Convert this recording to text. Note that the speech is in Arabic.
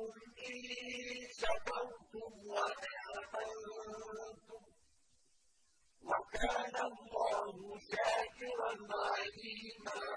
لكم إن شكرتم وآمنتم وكان الله شاكرا عليما